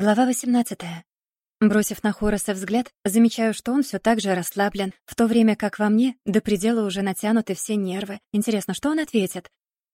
Глава 18. Бросив на Хороса взгляд, замечаю, что он все так же расслаблен, в то время как во мне до предела уже натянуты все нервы. Интересно, что он ответит?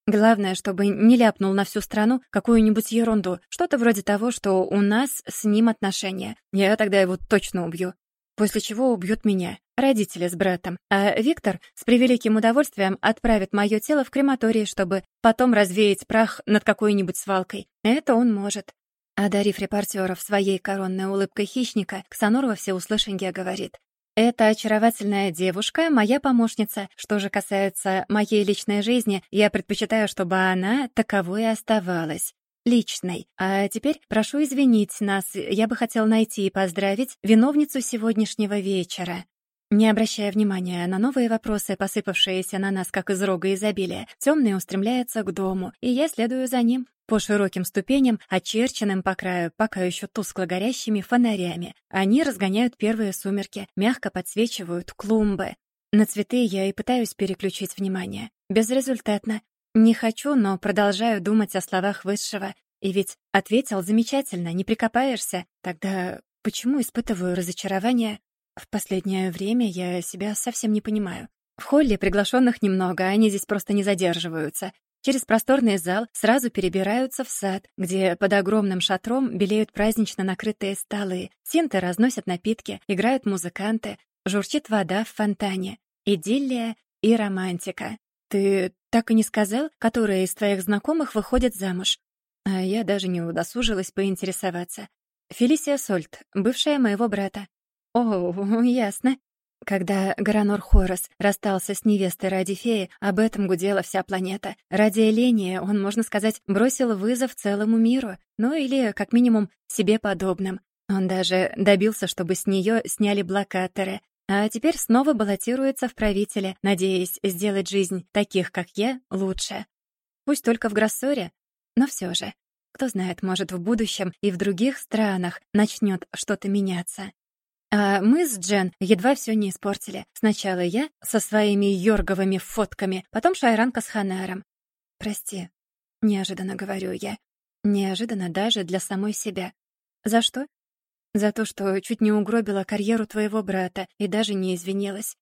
Главное, чтобы не ляпнул на всю страну какую-нибудь ерунду, что-то вроде того, что у нас с ним отношения. Я тогда его точно убью. После чего убьют меня, родители с братом. А Виктор с превеликим удовольствием отправит мое тело в крематорий, чтобы потом развеять прах над какой-нибудь свалкой. Это он может. Одарив репортеров своей коронной улыбкой хищника, Ксанор во всеуслышание говорит. «Эта очаровательная девушка — моя помощница. Что же касается моей личной жизни, я предпочитаю, чтобы она таковой и оставалась. Личной. А теперь прошу извинить нас, я бы хотел найти и поздравить виновницу сегодняшнего вечера». Не обращая внимания на новые вопросы, посыпавшиеся на нас как из рога изобилия, темный устремляется к дому, и я следую за ним по широким ступеням, очерченным по краю, пока еще тускло горящими фонарями. Они разгоняют первые сумерки, мягко подсвечивают клумбы. На цветы я и пытаюсь переключить внимание. Безрезультатно. Не хочу, но продолжаю думать о словах высшего. И ведь ответил замечательно, не прикопаешься. Тогда почему испытываю разочарование? В последнее время я себя совсем не понимаю. В холле приглашенных немного, они здесь просто не задерживаются. Через просторный зал сразу перебираются в сад, где под огромным шатром белеют празднично накрытые столы. Синты разносят напитки, играют музыканты, журчит вода в фонтане. Идиллия и романтика. Ты так и не сказал, которая из твоих знакомых выходит замуж? А я даже не удосужилась поинтересоваться. Фелисия Сольт, бывшая моего брата. О, ясно. Когда Гранор Хорос расстался с невестой ради феи, об этом гудела вся планета. Ради Эления он, можно сказать, бросил вызов целому миру, ну или, как минимум, себе подобным. Он даже добился, чтобы с нее сняли блокаторы, а теперь снова баллотируется в правителя, надеясь сделать жизнь таких, как я, лучше. Пусть только в Гроссоре, но все же. Кто знает, может, в будущем и в других странах начнет что-то меняться. А мы с Джен едва все не испортили. Сначала я со своими йорговыми фотками, потом Шайранка с Ханаром. «Прости», — неожиданно говорю я. Неожиданно даже для самой себя. «За что?» «За то, что чуть не угробила карьеру твоего брата и даже не извинилась.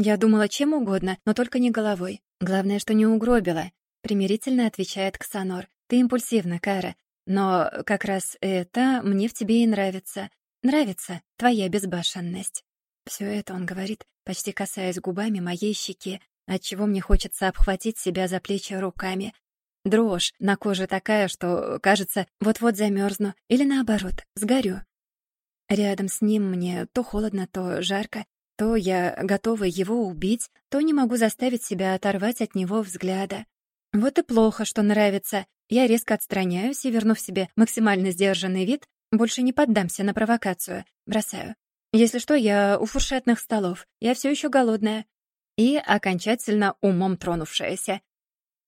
Я думала чем угодно, но только не головой. Главное, что не угробила», — примирительно отвечает Ксанор. «Ты импульсивна, Кара, но как раз это мне в тебе и нравится. Нравится твоя безбашенность». Все это он говорит, почти касаясь губами моей щеки, отчего мне хочется обхватить себя за плечи руками. Дрожь на коже такая, что, кажется, вот-вот замерзну, или наоборот, сгорю. Рядом с ним мне то холодно, то жарко, то я готова его убить, то не могу заставить себя оторвать от него взгляда. Вот и плохо, что нравится. Я резко отстраняюсь и, вернув себе максимально сдержанный вид, больше не поддамся на провокацию. Бросаю. Если что, я у фуршетных столов. Я все еще голодная. И окончательно умом тронувшаяся.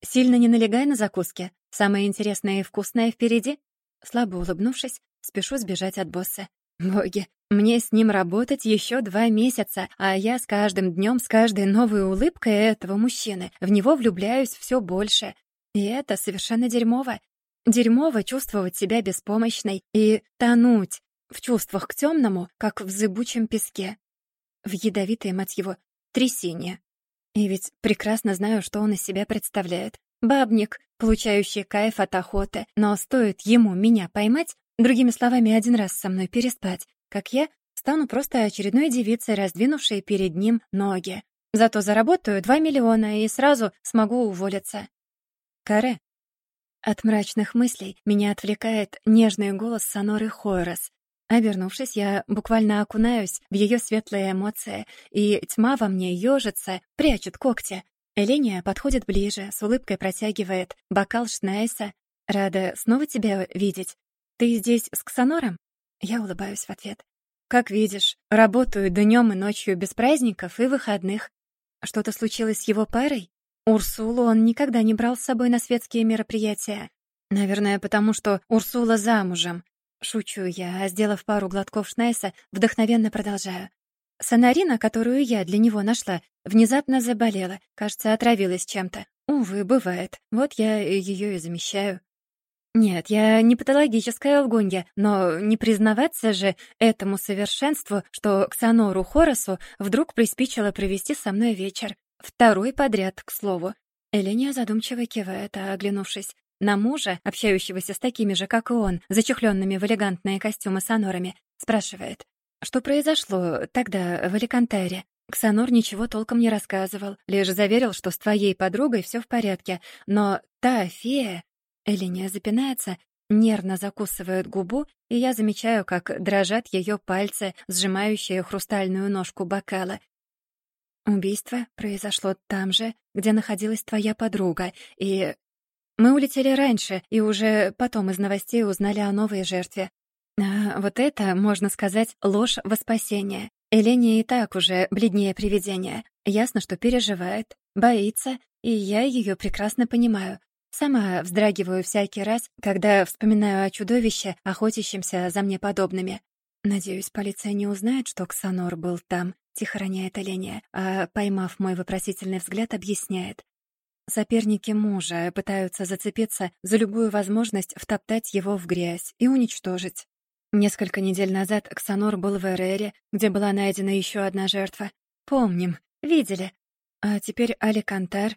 Сильно не налегай на закуски. Самое интересное и вкусное впереди. Слабо улыбнувшись, спешу сбежать от босса. Боги, мне с ним работать еще два месяца, а я с каждым днем, с каждой новой улыбкой этого мужчины в него влюбляюсь все больше. И это совершенно дерьмово. Дерьмово чувствовать себя беспомощной и тонуть в чувствах к темному, как в зыбучем песке. В ядовитой, мать его, трясине. И ведь прекрасно знаю, что он из себя представляет. Бабник, получающий кайф от охоты, но стоит ему меня поймать, другими словами, один раз со мной переспать, как я стану просто очередной девицей, раздвинувшей перед ним ноги. Зато заработаю два миллиона и сразу смогу уволиться. Каре, от мрачных мыслей меня отвлекает нежный голос Соноры Хойрос. Обернувшись, я буквально окунаюсь в ее светлые эмоции, и тьма во мне ёжится, прячет когти. Эления подходит ближе, с улыбкой протягивает бокал Шнайса. «Рада снова тебя видеть. Ты здесь с Ксанором?» Я улыбаюсь в ответ. «Как видишь, работаю днем и ночью без праздников и выходных. Что-то случилось с его парой?» Урсулу он никогда не брал с собой на светские мероприятия. Наверное, потому что Урсула замужем. Шучу я, а сделав пару глотков шнайса, вдохновенно продолжаю. Сонарина, которую я для него нашла, внезапно заболела. Кажется, отравилась чем-то. Увы, бывает. Вот я ее и замещаю. Нет, я не патологическая лгунья, но не признаваться же этому совершенству, что Ксанору Хоросу вдруг приспичило провести со мной вечер. Второй подряд, к слову. Эленя задумчиво кивает, а оглянувшись на мужа, общающегося с такими же, как и он, зачехленными в элегантные костюмы сонорами, спрашивает, что произошло тогда в Аликантере. Ксанор ничего толком не рассказывал, лишь заверил, что с твоей подругой все в порядке, но та фея Элиния запинается, нервно закусывает губу, и я замечаю, как дрожат ее пальцы, сжимающие хрустальную ножку бокала. Убийство произошло там же, где находилась твоя подруга, и... Мы улетели раньше, и уже потом из новостей узнали о новой жертве. А вот это, можно сказать, ложь во спасение. Эления и так уже бледнее привидения. Ясно, что переживает, боится, и я ее прекрасно понимаю. Сама вздрагиваю всякий раз, когда вспоминаю о чудовище, охотящемся за мне подобными. Надеюсь, полиция не узнает, что Ксанор был там, тихо роняет Оленя, а, поймав мой вопросительный взгляд, объясняет. Соперники мужа пытаются зацепиться за любую возможность втоптать его в грязь и уничтожить. Несколько недель назад Ксанор был в Эрере, где была найдена еще одна жертва. Помним, видели. А теперь Аликантар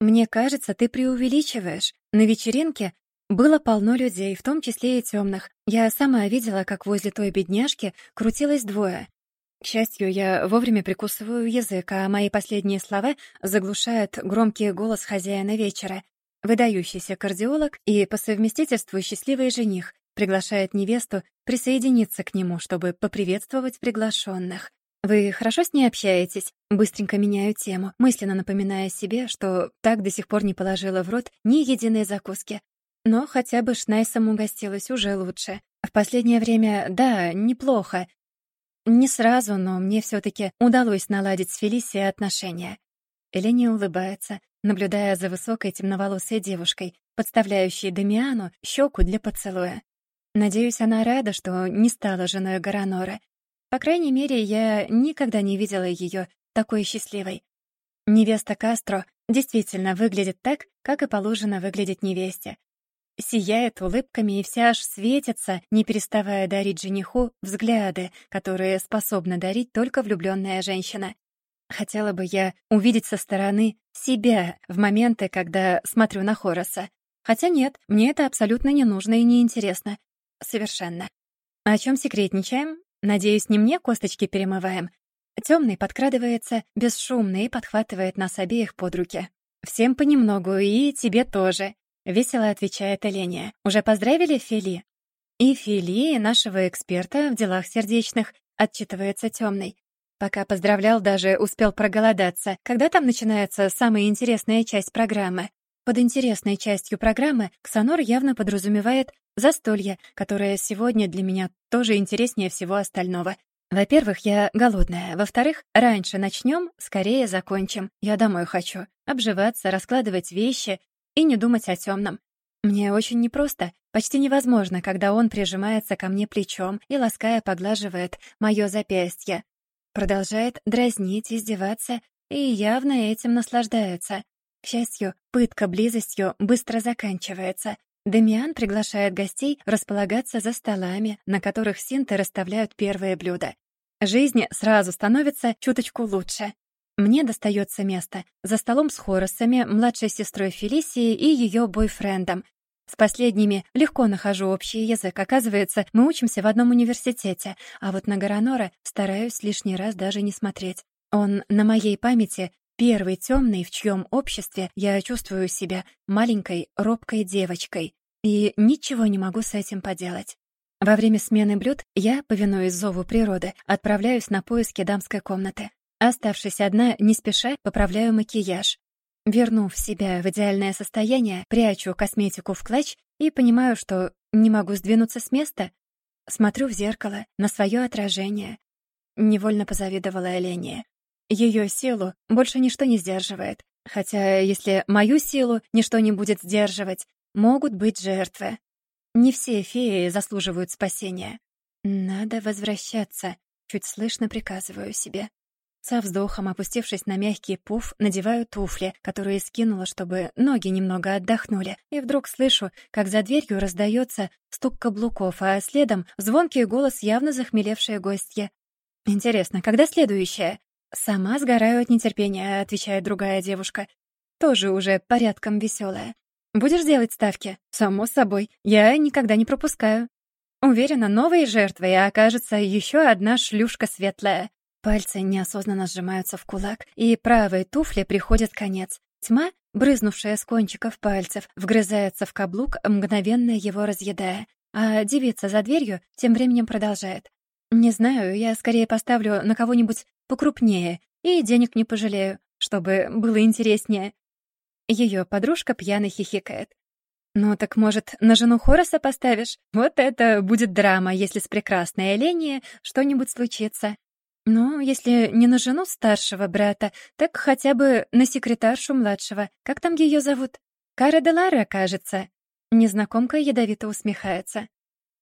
мне кажется, ты преувеличиваешь. На вечеринке было полно людей, в том числе и темных. Я сама видела, как возле той бедняжки крутилось двое. К счастью, я вовремя прикусываю язык, а мои последние слова заглушает громкий голос хозяина вечера. Выдающийся кардиолог и по совместительству счастливый жених приглашает невесту присоединиться к нему, чтобы поприветствовать приглашенных. «Вы хорошо с ней общаетесь?» Быстренько меняю тему, мысленно напоминая себе, что так до сих пор не положила в рот ни единой закуски. Но хотя бы Шнайсом угостилась уже лучше. В последнее время, да, неплохо. Не сразу, но мне все таки удалось наладить с Фелисией отношения. Элени улыбается, наблюдая за высокой темноволосой девушкой, подставляющей Дамиану щеку для поцелуя. Надеюсь, она рада, что не стала женой Гаранора, по крайней мере, я никогда не видела ее такой счастливой. Невеста Кастро действительно выглядит так, как и положено выглядеть невесте. Сияет улыбками и вся аж светится, не переставая дарить жениху взгляды, которые способна дарить только влюбленная женщина. Хотела бы я увидеть со стороны себя в моменты, когда смотрю на Хороса. Хотя нет, мне это абсолютно не нужно и не интересно. Совершенно. О чем секретничаем? Надеюсь, не мне косточки перемываем. Темный подкрадывается бесшумно и подхватывает нас обеих под руки. Всем понемногу, и тебе тоже. Весело отвечает Эления. Уже поздравили Фили? И Фили, нашего эксперта в делах сердечных, отчитывается темный. Пока поздравлял, даже успел проголодаться. Когда там начинается самая интересная часть программы? Под интересной частью программы Ксанор явно подразумевает застолье, которое сегодня для меня тоже интереснее всего остального. Во-первых, я голодная. Во-вторых, раньше начнем, скорее закончим. Я домой хочу. Обживаться, раскладывать вещи и не думать о темном. Мне очень непросто, почти невозможно, когда он прижимается ко мне плечом и лаская поглаживает моё запястье. Продолжает дразнить, издеваться и явно этим наслаждается. К счастью, пытка близостью быстро заканчивается. Дамиан приглашает гостей располагаться за столами, на которых синты расставляют первые блюда. Жизнь сразу становится чуточку лучше. Мне достается место за столом с Хоросами, младшей сестрой Фелисии и ее бойфрендом. С последними легко нахожу общий язык. Оказывается, мы учимся в одном университете, а вот на Гаранора стараюсь лишний раз даже не смотреть. Он на моей памяти Первый темный, в чьем обществе я чувствую себя маленькой, робкой девочкой. И ничего не могу с этим поделать. Во время смены блюд я, повинуясь зову природы, отправляюсь на поиски дамской комнаты. Оставшись одна, не спеша, поправляю макияж. Вернув себя в идеальное состояние, прячу косметику в клатч и понимаю, что не могу сдвинуться с места. Смотрю в зеркало, на свое отражение. Невольно позавидовала Элене. Ее силу больше ничто не сдерживает. Хотя, если мою силу ничто не будет сдерживать, могут быть жертвы. Не все феи заслуживают спасения. Надо возвращаться, чуть слышно приказываю себе. Со вздохом, опустившись на мягкий пуф, надеваю туфли, которые скинула, чтобы ноги немного отдохнули. И вдруг слышу, как за дверью раздается стук каблуков, а следом звонкий голос явно захмелевшая гостья. «Интересно, когда следующая?» «Сама сгораю от нетерпения», — отвечает другая девушка. Тоже уже порядком веселая. «Будешь делать ставки?» «Само собой. Я никогда не пропускаю». Уверена, новой жертвой окажется еще одна шлюшка светлая. Пальцы неосознанно сжимаются в кулак, и правой туфле приходит конец. Тьма, брызнувшая с кончиков пальцев, вгрызается в каблук, мгновенно его разъедая. А девица за дверью тем временем продолжает. «Не знаю, я скорее поставлю на кого-нибудь покрупнее и денег не пожалею, чтобы было интереснее». Ее подружка пьяно хихикает. «Ну так, может, на жену Хороса поставишь? Вот это будет драма, если с прекрасной Эленией что-нибудь случится. Ну, если не на жену старшего брата, так хотя бы на секретаршу младшего. Как там ее зовут? Кара де Лара, кажется. Незнакомка ядовито усмехается.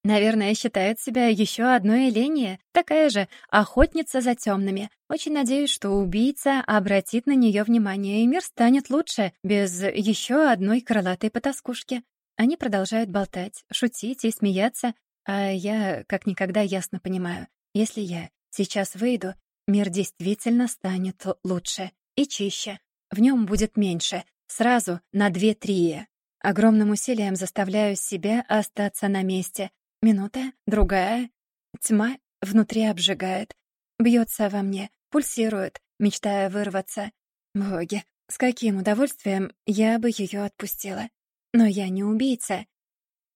Наверное, считает себя еще одной Эления, такая же охотница за темными. Очень надеюсь, что убийца обратит на нее внимание, и мир станет лучше, без еще одной крылатой потаскушки. Они продолжают болтать, шутить и смеяться, а я как никогда ясно понимаю, если я Сейчас выйду, мир действительно станет лучше и чище. В нем будет меньше, сразу на две три. Огромным усилием заставляю себя остаться на месте. Минута, другая. Тьма внутри обжигает. Бьется во мне, пульсирует, мечтая вырваться. Боги, с каким удовольствием я бы ее отпустила. Но я не убийца.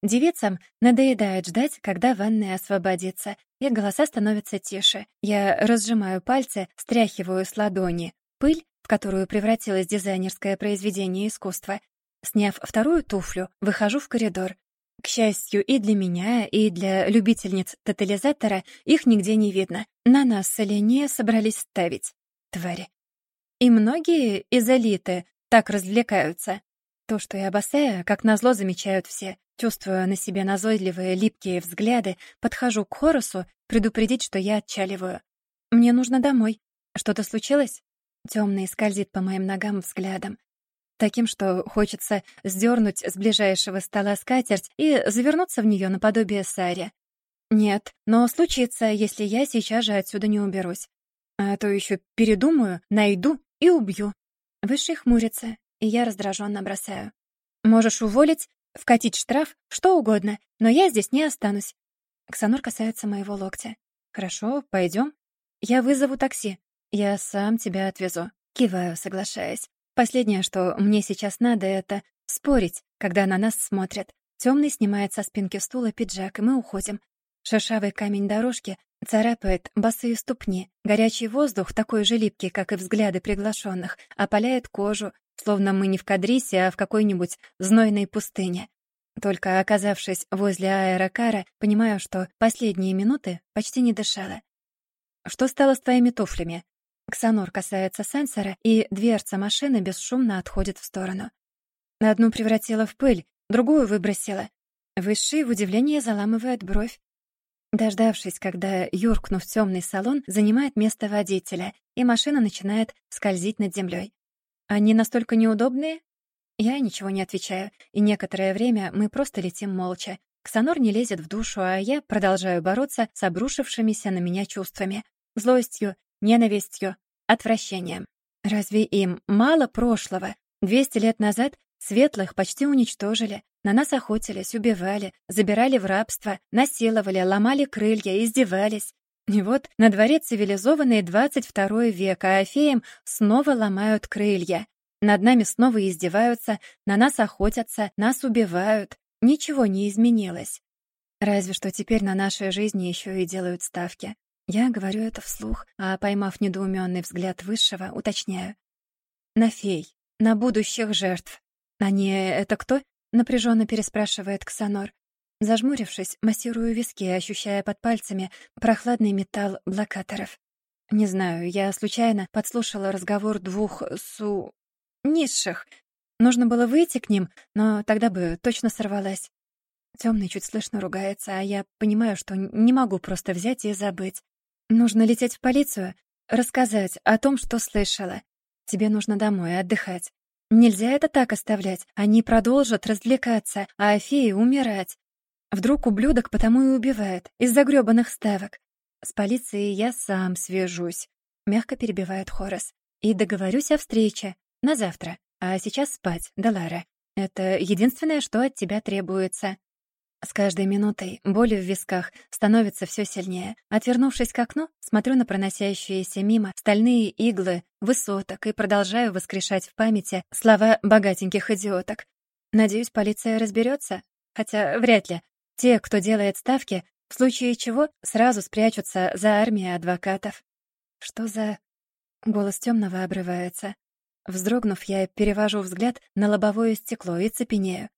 Девицам надоедает ждать, когда ванная освободится, и голоса становятся тише. Я разжимаю пальцы, стряхиваю с ладони пыль, в которую превратилось дизайнерское произведение искусства. Сняв вторую туфлю, выхожу в коридор. К счастью, и для меня, и для любительниц тотализатора их нигде не видно. На нас с Элене собрались ставить. Твари. И многие из элиты так развлекаются. То, что я босая, как назло замечают все. Чувствуя на себе назойливые, липкие взгляды, подхожу к Хорусу предупредить, что я отчаливаю. «Мне нужно домой. Что-то случилось?» Темный скользит по моим ногам взглядом. Таким, что хочется сдернуть с ближайшего стола скатерть и завернуться в нее наподобие Сари. Нет, но случится, если я сейчас же отсюда не уберусь. А то еще передумаю, найду и убью. Высший хмурится, и я раздраженно бросаю. Можешь уволить, вкатить штраф, что угодно, но я здесь не останусь. Ксанор касается моего локтя. Хорошо, пойдем. Я вызову такси. Я сам тебя отвезу. Киваю, соглашаясь. Последнее, что мне сейчас надо, это спорить, когда на нас смотрят. Темный снимает со спинки стула пиджак, и мы уходим. Шершавый камень дорожки царапает босые ступни. Горячий воздух, такой же липкий, как и взгляды приглашенных, опаляет кожу, словно мы не в Кадрисе, а в какой-нибудь знойной пустыне. Только оказавшись возле аэрокара, понимаю, что последние минуты почти не дышала. «Что стало с твоими туфлями?» Ксанор касается сенсора, и дверца машины бесшумно отходит в сторону. Одну превратила в пыль, другую выбросила. Высший в удивлении заламывает бровь. Дождавшись, когда, юркнув в темный салон, занимает место водителя, и машина начинает скользить над землей. Они настолько неудобные? Я ничего не отвечаю, и некоторое время мы просто летим молча. Ксанор не лезет в душу, а я продолжаю бороться с обрушившимися на меня чувствами. Злостью, ненавистью, отвращением. Разве им мало прошлого? Двести лет назад светлых почти уничтожили. На нас охотились, убивали, забирали в рабство, насиловали, ломали крылья, издевались. И вот на дворе цивилизованный 22 век, а феям снова ломают крылья. Над нами снова издеваются, на нас охотятся, нас убивают. Ничего не изменилось. Разве что теперь на нашей жизни еще и делают ставки. Я говорю это вслух, а, поймав недоуменный взгляд высшего, уточняю. На фей, на будущих жертв. Они это кто? Напряженно переспрашивает Ксанор. Зажмурившись, массирую виски, ощущая под пальцами прохладный металл блокаторов. Не знаю, я случайно подслушала разговор двух су... низших. Нужно было выйти к ним, но тогда бы точно сорвалась. Темный чуть слышно ругается, а я понимаю, что не могу просто взять и забыть. Нужно лететь в полицию. рассказать о том, что слышала. Тебе нужно домой отдыхать. Нельзя это так оставлять. Они продолжат развлекаться, а феи умирать. Вдруг ублюдок потому и убивает, из-за грёбаных ставок. С полицией я сам свяжусь, мягко перебивает Хорас. И договорюсь о встрече. На завтра. А сейчас спать, Далара. Это единственное, что от тебя требуется. С каждой минутой боль в висках становится все сильнее. Отвернувшись к окну, смотрю на проносящиеся мимо стальные иглы высоток и продолжаю воскрешать в памяти слова богатеньких идиоток. Надеюсь, полиция разберется, хотя вряд ли. Те, кто делает ставки, в случае чего сразу спрячутся за армией адвокатов. Что за... Голос темного обрывается. Вздрогнув, я перевожу взгляд на лобовое стекло и цепенею.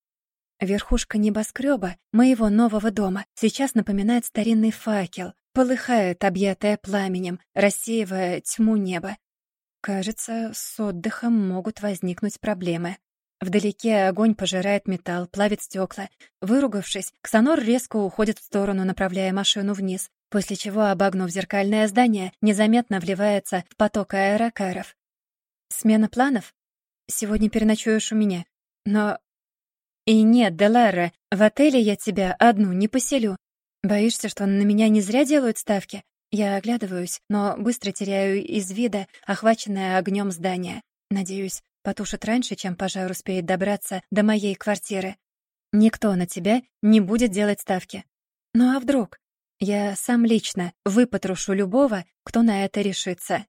Верхушка небоскреба моего нового дома сейчас напоминает старинный факел, полыхает, объятая пламенем, рассеивая тьму неба. Кажется, с отдыхом могут возникнуть проблемы. Вдалеке огонь пожирает металл, плавит стекла. Выругавшись, Ксанор резко уходит в сторону, направляя машину вниз, после чего, обогнув зеркальное здание, незаметно вливается в поток аэрокаров. «Смена планов? Сегодня переночуешь у меня. Но и нет, Делара, в отеле я тебя одну не поселю. Боишься, что на меня не зря делают ставки? Я оглядываюсь, но быстро теряю из вида охваченное огнем здание. Надеюсь, потушит раньше, чем пожар успеет добраться до моей квартиры. Никто на тебя не будет делать ставки. Ну а вдруг? Я сам лично выпотрошу любого, кто на это решится.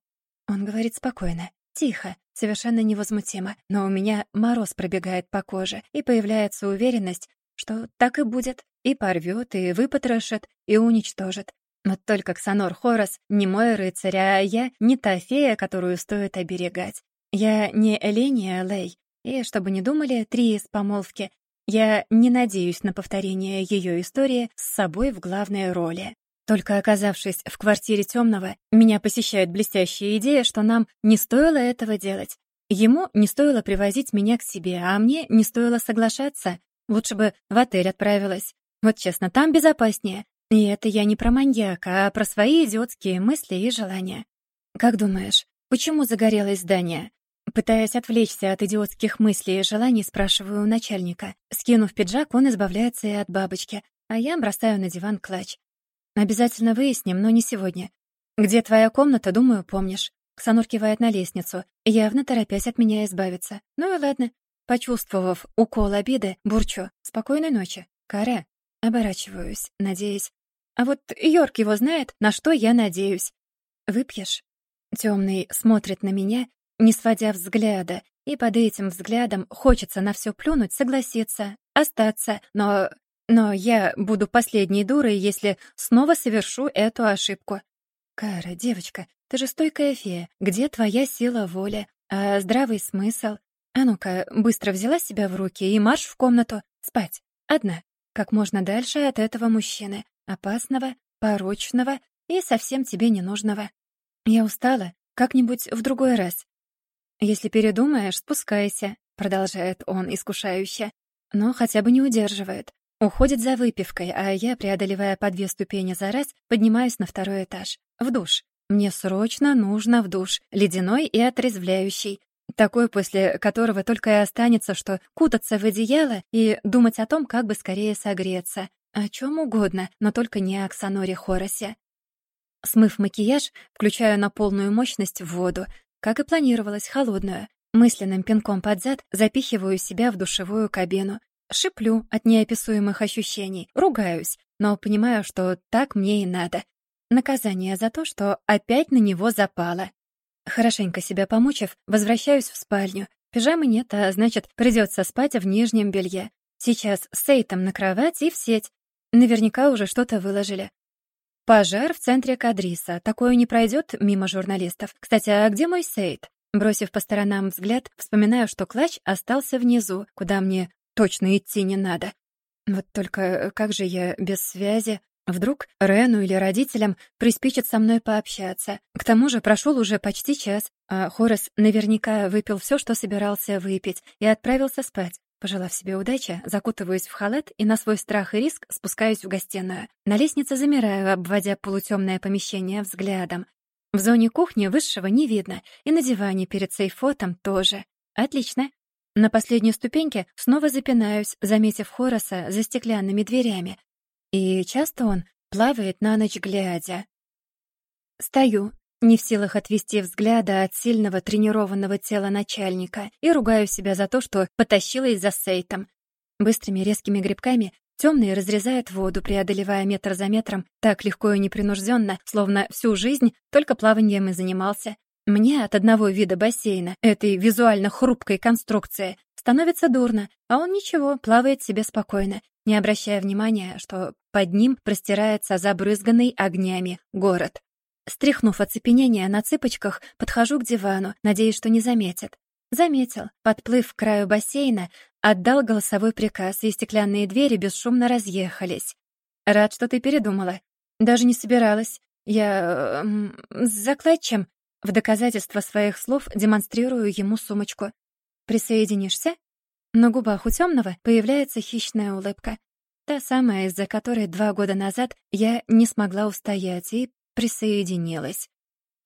Он говорит спокойно, тихо, совершенно невозмутимо, но у меня мороз пробегает по коже, и появляется уверенность, что так и будет, и порвёт, и выпотрошит, и уничтожит. Вот только Ксанор Хорос не мой рыцарь, а я не та фея, которую стоит оберегать. Я не Эления Лей, и, чтобы не думали, три из помолвки, я не надеюсь на повторение её истории с собой в главной роли. Только оказавшись в квартире темного, меня посещает блестящая идея, что нам не стоило этого делать. Ему не стоило привозить меня к себе, а мне не стоило соглашаться. Лучше бы в отель отправилась. Вот честно, там безопаснее. И это я не про маньяка, а про свои идиотские мысли и желания. Как думаешь, почему загорелось здание? Пытаясь отвлечься от идиотских мыслей и желаний, спрашиваю у начальника. Скинув пиджак, он избавляется и от бабочки, а я бросаю на диван клатч. Обязательно выясним, но не сегодня. Где твоя комната, думаю, помнишь. Ксанур кивает на лестницу, явно торопясь от меня избавиться. Ну и ладно. Почувствовав укол обиды, бурчу. Спокойной ночи. Кара. Оборачиваюсь, надеясь. А вот Йорк его знает, на что я надеюсь. Выпьешь? Темный смотрит на меня, не сводя взгляда, и под этим взглядом хочется на все плюнуть, согласиться, остаться, но но я буду последней дурой, если снова совершу эту ошибку. Кара, девочка, ты же стойкая фея. Где твоя сила воли? А здравый смысл? А ну-ка, быстро взяла себя в руки и марш в комнату. Спать. Одна. Как можно дальше от этого мужчины. Опасного, порочного и совсем тебе ненужного. Я устала. Как-нибудь в другой раз. Если передумаешь, спускайся, продолжает он искушающе, но хотя бы не удерживает. Уходит за выпивкой, а я, преодолевая по две ступени за раз, поднимаюсь на второй этаж. В душ. Мне срочно нужно в душ. Ледяной и отрезвляющий. Такой, после которого только и останется, что кутаться в одеяло и думать о том, как бы скорее согреться. О чем угодно, но только не о Оксаноре Хоросе. Смыв макияж, включаю на полную мощность в воду, как и планировалось, холодную. Мысленным пинком под зад запихиваю себя в душевую кабину. Шиплю от неописуемых ощущений, ругаюсь, но понимаю, что так мне и надо. Наказание за то, что опять на него запало. Хорошенько себя помучив, возвращаюсь в спальню. Пижамы нет, а значит, придется спать в нижнем белье. Сейчас с Сейтом на кровать и в сеть. Наверняка уже что-то выложили. Пожар в центре Кадриса. Такое не пройдет мимо журналистов. Кстати, а где мой Сейт? Бросив по сторонам взгляд, вспоминаю, что клатч остался внизу, куда мне точно идти не надо. Вот только э, как же я без связи? Вдруг Рену или родителям приспичит со мной пообщаться. К тому же прошел уже почти час, а Хорас наверняка выпил все, что собирался выпить, и отправился спать. Пожелав себе удачи, закутываюсь в халат и на свой страх и риск спускаюсь в гостиную. На лестнице замираю, обводя полутемное помещение взглядом. В зоне кухни высшего не видно, и на диване перед сейфотом тоже. Отлично. На последней ступеньке снова запинаюсь, заметив Хороса за стеклянными дверями. И часто он плавает на ночь глядя. Стою, не в силах отвести взгляда от сильного тренированного тела начальника, и ругаю себя за то, что потащилась за Сейтом. Быстрыми резкими грибками темный разрезает воду, преодолевая метр за метром, так легко и непринужденно, словно всю жизнь только плаванием и занимался. Мне от одного вида бассейна, этой визуально хрупкой конструкции, становится дурно, а он ничего, плавает себе спокойно, не обращая внимания, что под ним простирается забрызганный огнями город. Стряхнув оцепенение на цыпочках, подхожу к дивану, надеясь, что не заметит. Заметил. Подплыв к краю бассейна, отдал голосовой приказ, и стеклянные двери бесшумно разъехались. Рад, что ты передумала. Даже не собиралась. Я... Эм, с закладчем. В доказательство своих слов демонстрирую ему сумочку. Присоединишься? На губах у темного появляется хищная улыбка. Та самая, из-за которой два года назад я не смогла устоять и присоединилась.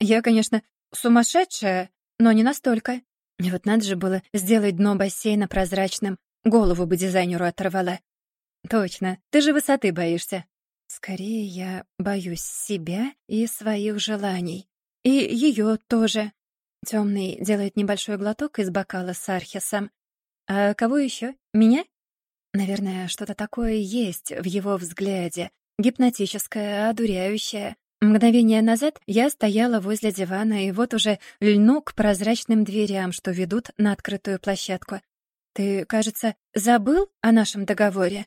Я, конечно, сумасшедшая, но не настолько. И вот надо же было сделать дно бассейна прозрачным. Голову бы дизайнеру оторвала. Точно, ты же высоты боишься. Скорее, я боюсь себя и своих желаний. И ее тоже. Темный делает небольшой глоток из бокала с архисом. А кого еще? Меня? Наверное, что-то такое есть в его взгляде. Гипнотическое, одуряющее. Мгновение назад я стояла возле дивана и вот уже льну к прозрачным дверям, что ведут на открытую площадку. Ты, кажется, забыл о нашем договоре?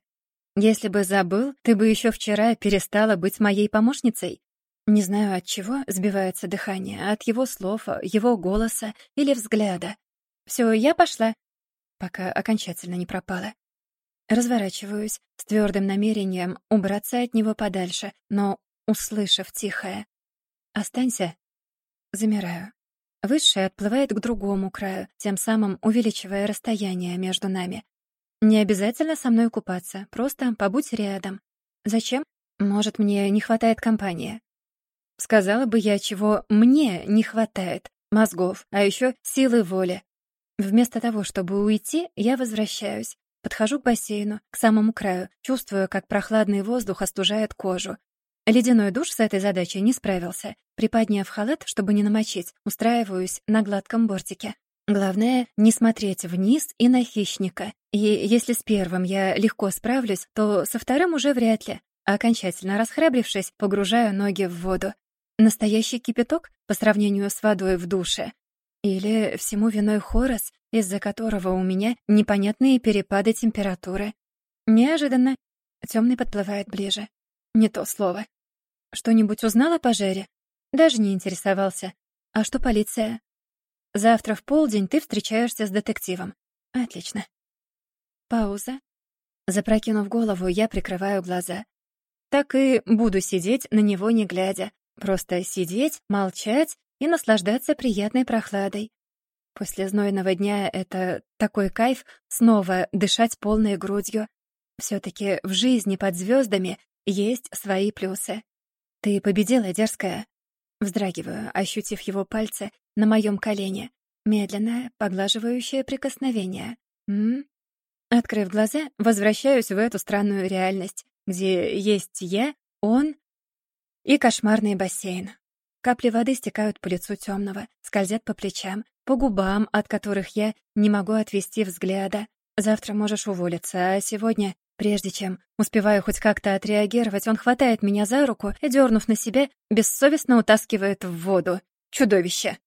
Если бы забыл, ты бы еще вчера перестала быть моей помощницей. Не знаю от чего сбивается дыхание, от его слов, его голоса или взгляда. Все, я пошла, пока окончательно не пропала. Разворачиваюсь с твердым намерением убраться от него подальше, но услышав тихое «Останься», замираю. Высший отплывает к другому краю, тем самым увеличивая расстояние между нами. Не обязательно со мной купаться, просто побудь рядом. Зачем? Может, мне не хватает компании. Сказала бы я, чего мне не хватает. Мозгов, а еще силы воли. Вместо того, чтобы уйти, я возвращаюсь. Подхожу к бассейну, к самому краю, чувствую, как прохладный воздух остужает кожу, Ледяной душ с этой задачей не справился. Приподняв халат, чтобы не намочить, устраиваюсь на гладком бортике. Главное — не смотреть вниз и на хищника. И если с первым я легко справлюсь, то со вторым уже вряд ли. Окончательно расхрабрившись, погружаю ноги в воду. Настоящий кипяток по сравнению с водой в душе. Или всему виной хорос, из-за которого у меня непонятные перепады температуры. Неожиданно. Темный подплывает ближе. Не то слово. Что-нибудь узнал о пожаре? Даже не интересовался. А что полиция? Завтра в полдень ты встречаешься с детективом. Отлично. Пауза. Запрокинув голову, я прикрываю глаза. Так и буду сидеть на него не глядя. Просто сидеть, молчать и наслаждаться приятной прохладой. После знойного дня это такой кайф снова дышать полной грудью. все таки в жизни под звездами есть свои плюсы. «Ты победила, дерзкая!» Вздрагиваю, ощутив его пальцы на моем колене. Медленное, поглаживающее прикосновение. М? Открыв глаза, возвращаюсь в эту странную реальность, где есть я, он и кошмарный бассейн. Капли воды стекают по лицу темного, скользят по плечам, по губам, от которых я не могу отвести взгляда. Завтра можешь уволиться, а сегодня Прежде чем успеваю хоть как-то отреагировать, он хватает меня за руку и, дернув на себя, бессовестно утаскивает в воду. Чудовище!